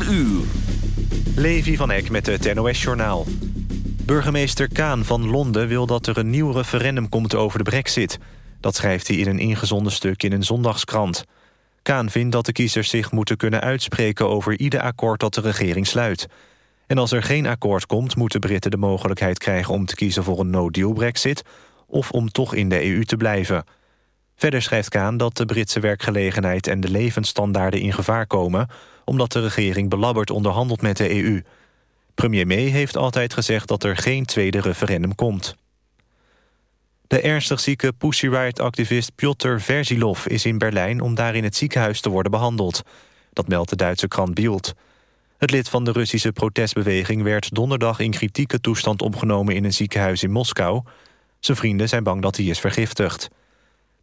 4 uur. Levi van Eck met het NOS-journaal. Burgemeester Kaan van Londen wil dat er een nieuw referendum komt over de brexit. Dat schrijft hij in een ingezonden stuk in een zondagskrant. Kaan vindt dat de kiezers zich moeten kunnen uitspreken... over ieder akkoord dat de regering sluit. En als er geen akkoord komt... moeten Britten de mogelijkheid krijgen om te kiezen voor een no-deal brexit... of om toch in de EU te blijven... Verder schrijft Kaan dat de Britse werkgelegenheid en de levensstandaarden in gevaar komen... omdat de regering belabberd onderhandelt met de EU. Premier May heeft altijd gezegd dat er geen tweede referendum komt. De ernstig zieke Pussy Riot-activist Piotr Verzilov is in Berlijn... om daar in het ziekenhuis te worden behandeld. Dat meldt de Duitse krant Bild. Het lid van de Russische protestbeweging werd donderdag in kritieke toestand opgenomen in een ziekenhuis in Moskou. Zijn vrienden zijn bang dat hij is vergiftigd.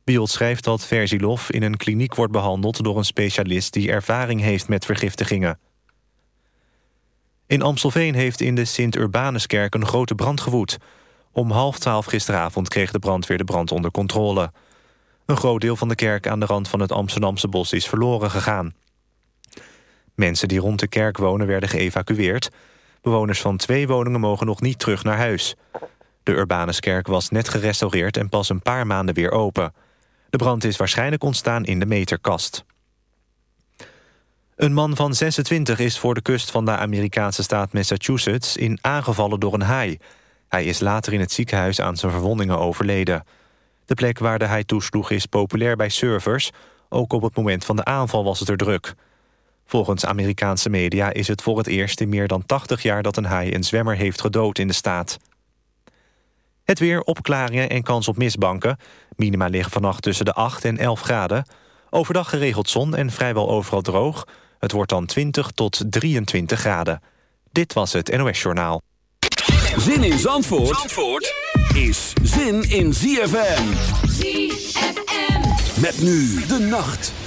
Bild schrijft dat Verzilov in een kliniek wordt behandeld... door een specialist die ervaring heeft met vergiftigingen. In Amstelveen heeft in de Sint-Urbanuskerk een grote brand gewoed. Om half twaalf gisteravond kreeg de brandweer de brand onder controle. Een groot deel van de kerk aan de rand van het Amsterdamse bos is verloren gegaan. Mensen die rond de kerk wonen werden geëvacueerd. Bewoners van twee woningen mogen nog niet terug naar huis. De Urbanuskerk was net gerestaureerd en pas een paar maanden weer open. De brand is waarschijnlijk ontstaan in de meterkast. Een man van 26 is voor de kust van de Amerikaanse staat Massachusetts... in aangevallen door een haai. Hij is later in het ziekenhuis aan zijn verwondingen overleden. De plek waar de haai toesloeg is populair bij surfers. Ook op het moment van de aanval was het er druk. Volgens Amerikaanse media is het voor het eerst in meer dan 80 jaar... dat een haai een zwemmer heeft gedood in de staat. Het weer, opklaringen en kans op mistbanken. Minima liggen vannacht tussen de 8 en 11 graden. Overdag geregeld zon en vrijwel overal droog. Het wordt dan 20 tot 23 graden. Dit was het NOS Journaal. Zin in Zandvoort, Zandvoort is zin in ZFM. ZFM. Met nu de nacht.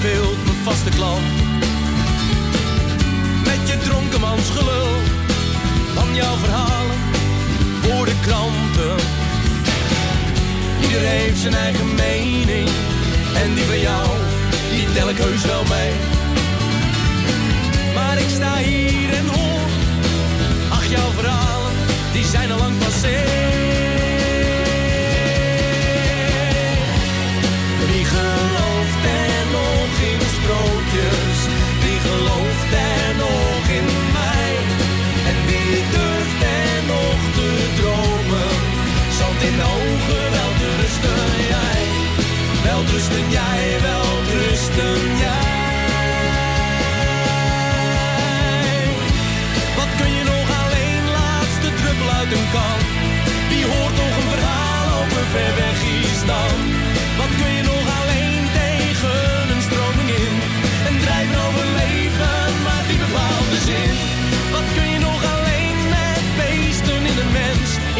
verveelt mijn vaste klant. Met je dronkenmansgelul van jouw verhalen voor de kranten. Iedereen heeft zijn eigen mening en die van jou, die tel ik heus wel mee. Maar ik sta hier en hoor, ach jouw verhalen, die zijn al lang passé wie gelooft er nog in mij? En wie durft er nog te dromen? Zand in ogen, wel rusten jij, wel rusten jij, wel rusten jij. Wat kun je nog alleen, laatste druppel uit een kan? Wie hoort nog een verhaal over ver weg is dan?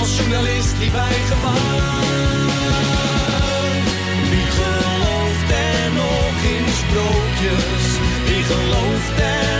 als journalist die bijgevaar. Wie gelooft er nog in sprookjes? Wie gelooft er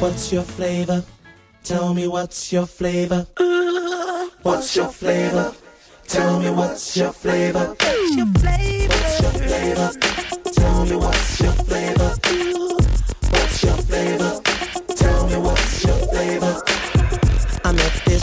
What's your flavor? Tell me what's your flavor? What's your flavor? Tell me what's your flavor? What's your flavor? What's your flavor? Tell me what's your flavor? What's your flavor? Tell me what's your flavor? I met this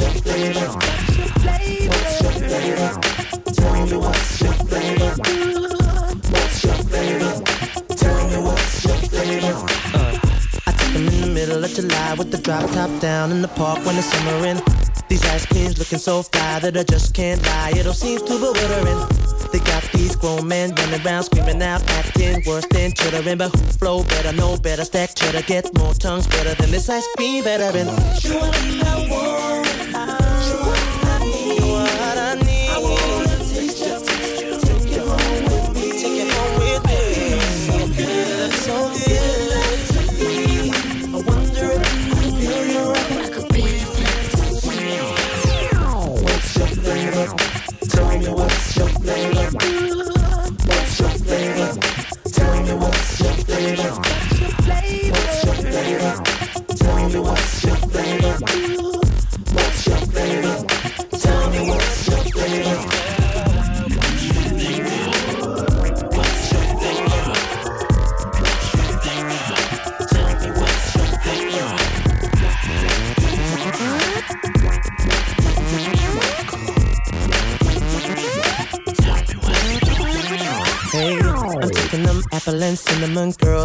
what's your flavor? What's your flavor? Tell me what's your flavor? What's your flavor? Tell me what's your flavor? I took them in the middle of July with the drop top down in the park when the summer in. These ice creams looking so fly that I just can't lie. It all seems too bewildering. They got these grown men running around screaming out, acting worse than chittering. But who flow better, know better, stack cheddar, get more tongues better than this ice cream veteran. What I want.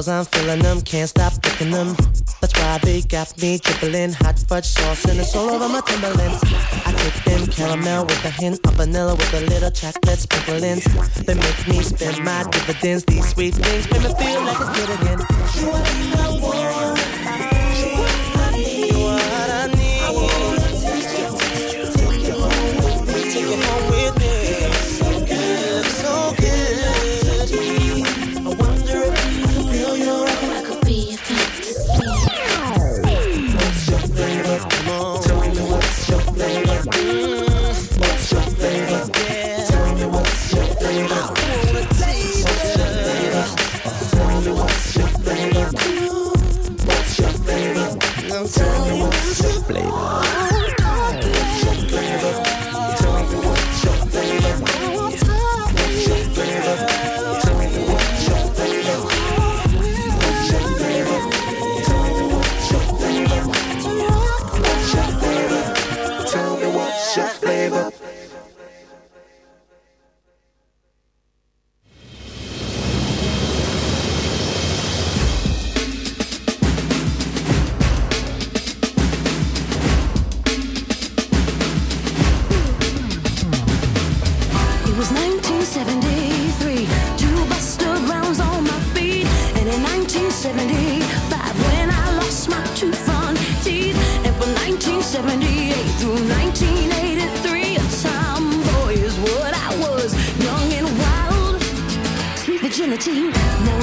Girls. I'm feeling them, can't stop picking them. That's why they got me dribbling hot fudge sauce and it's all over my Timberlands. I take them caramel with a hint of vanilla with a little chocolate sprinkle in. They make me spend my dividends. These sweet things make me feel like a kid again. You are what I to you.